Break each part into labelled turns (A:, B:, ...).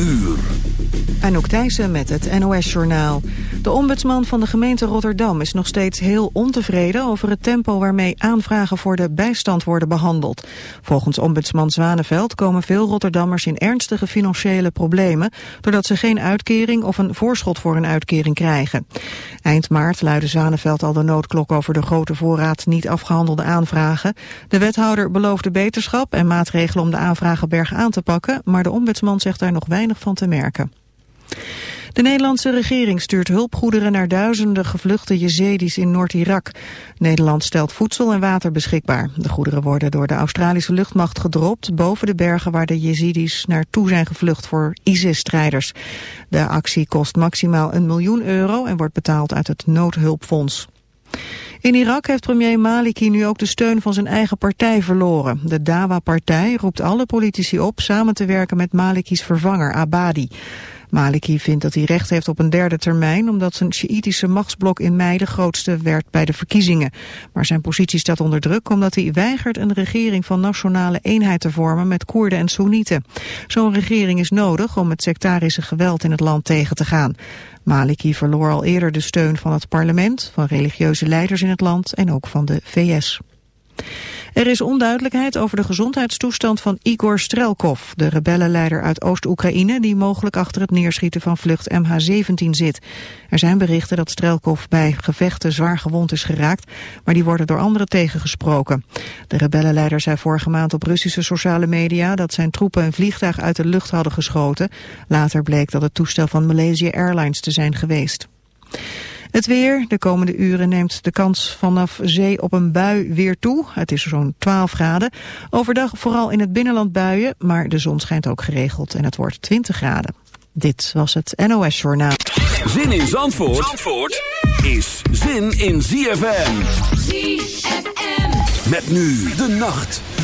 A: uur.
B: Anouk Thijssen met het NOS-journaal. De ombudsman van de gemeente Rotterdam is nog steeds heel ontevreden over het tempo waarmee aanvragen voor de bijstand worden behandeld. Volgens ombudsman Zwaneveld komen veel Rotterdammers in ernstige financiële problemen doordat ze geen uitkering of een voorschot voor een uitkering krijgen. Eind maart luidde Zwaneveld al de noodklok over de grote voorraad niet afgehandelde aanvragen. De wethouder beloofde beterschap en maatregelen om de aanvragen berg aan te pakken, maar de ombudsman zegt daar nog weinig van te merken. De Nederlandse regering stuurt hulpgoederen naar duizenden gevluchte Jezidis in Noord-Irak. Nederland stelt voedsel en water beschikbaar. De goederen worden door de Australische luchtmacht gedropt boven de bergen waar de Jezidis naartoe zijn gevlucht voor ISIS-strijders. De actie kost maximaal een miljoen euro en wordt betaald uit het noodhulpfonds. In Irak heeft premier Maliki nu ook de steun van zijn eigen partij verloren. De Dawa-partij roept alle politici op samen te werken met Maliki's vervanger Abadi. Maliki vindt dat hij recht heeft op een derde termijn... omdat zijn Sjiïtische machtsblok in mei de grootste werd bij de verkiezingen. Maar zijn positie staat onder druk omdat hij weigert een regering van nationale eenheid te vormen... met Koerden en Soenieten. Zo'n regering is nodig om het sectarische geweld in het land tegen te gaan. Maliki verloor al eerder de steun van het parlement, van religieuze leiders in het land en ook van de VS. Er is onduidelijkheid over de gezondheidstoestand van Igor Strelkov, de rebellenleider uit Oost-Oekraïne die mogelijk achter het neerschieten van vlucht MH17 zit. Er zijn berichten dat Strelkov bij gevechten zwaar gewond is geraakt, maar die worden door anderen tegengesproken. De rebellenleider zei vorige maand op Russische sociale media dat zijn troepen een vliegtuig uit de lucht hadden geschoten. Later bleek dat het toestel van Malaysia Airlines te zijn geweest. Het weer. De komende uren neemt de kans vanaf zee op een bui weer toe. Het is zo'n 12 graden. Overdag vooral in het binnenland buien, maar de zon schijnt ook geregeld en het wordt 20 graden. Dit was het NOS Journaal.
A: Zin in Zandvoort, Zandvoort is zin in ZFM.
C: ZFM.
A: Met nu de nacht.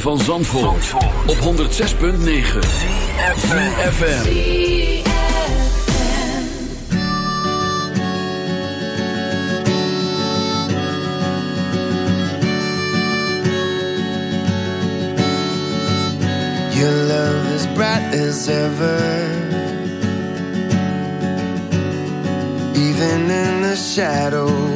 A: Van Zandvoort, op 106.9 CFFM
C: Your love is bright as ever. Even in the shadows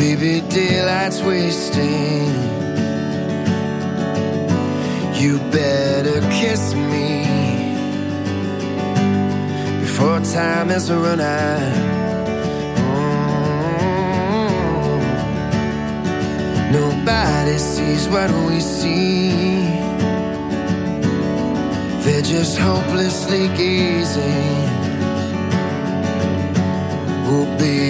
C: Baby, daylight's wasting. You better kiss me before time is run out. Mm-hmm. Nobody sees what we see. They're just hopelessly gazing. Oh, baby,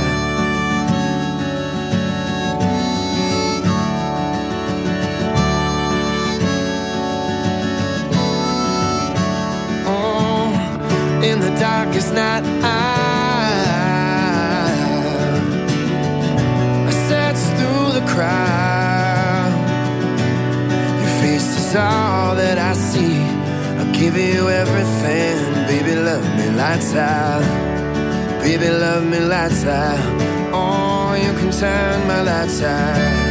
C: Darkest night, I, I search through the crowd Your face is all that I see. I'll give you everything. Baby, love me lights out. Baby, love me lights out. Oh, you can turn my lights out.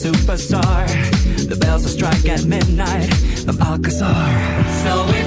D: superstar. The bells will strike at midnight The Alcazar.
A: So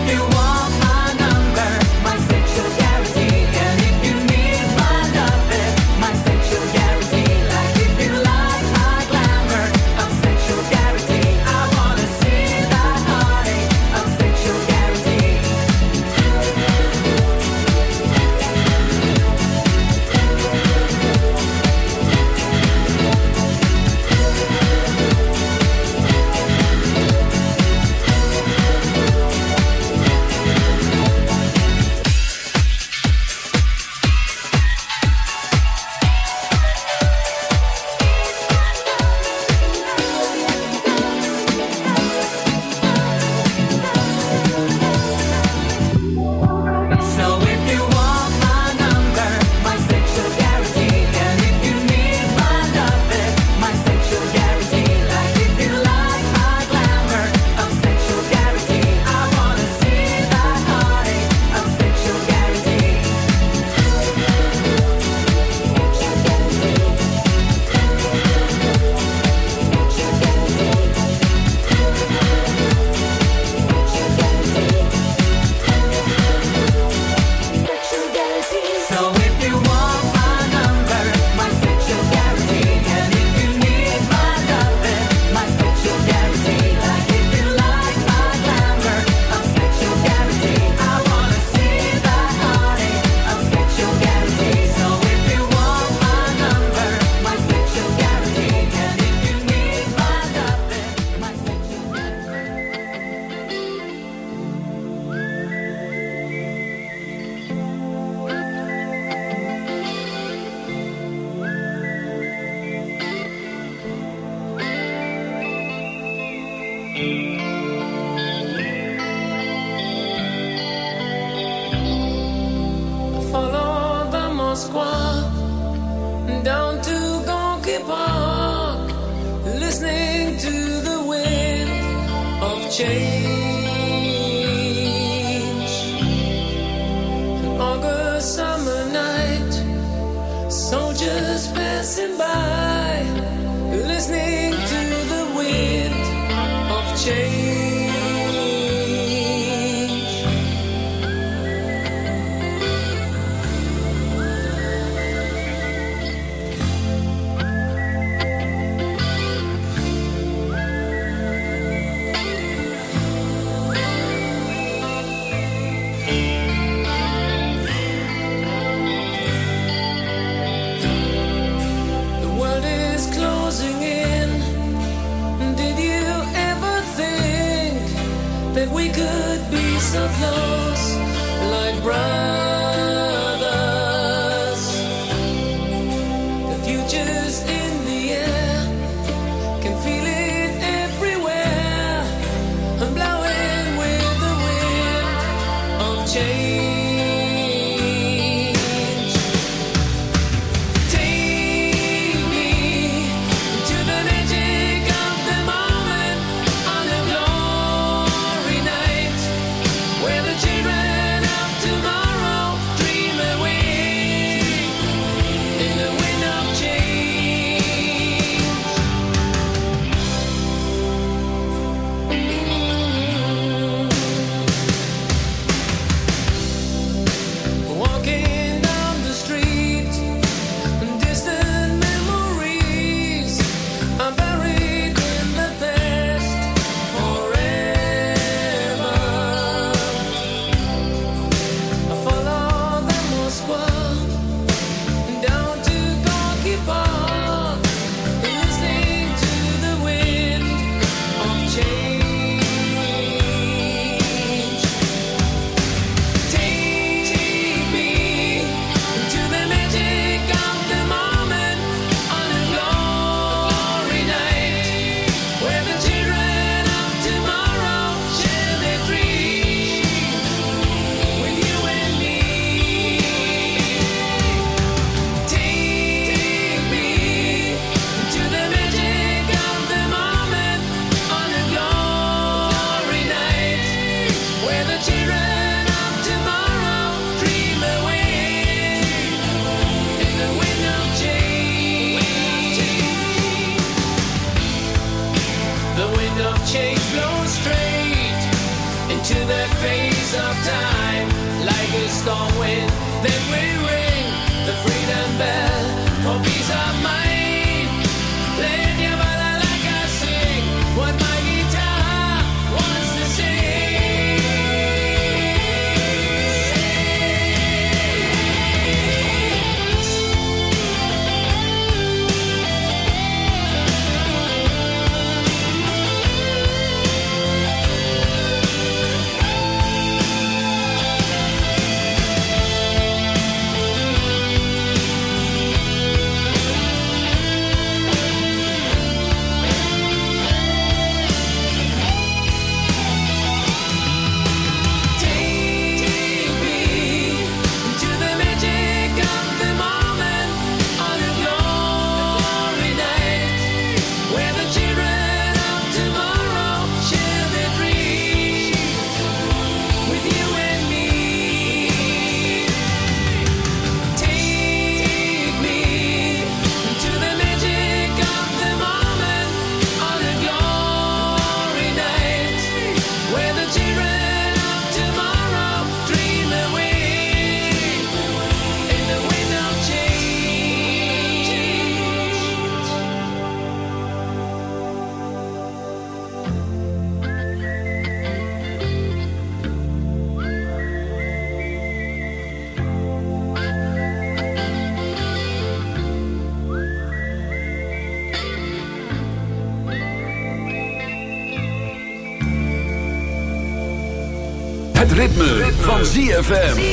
A: ZFM.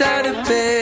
E: out of bed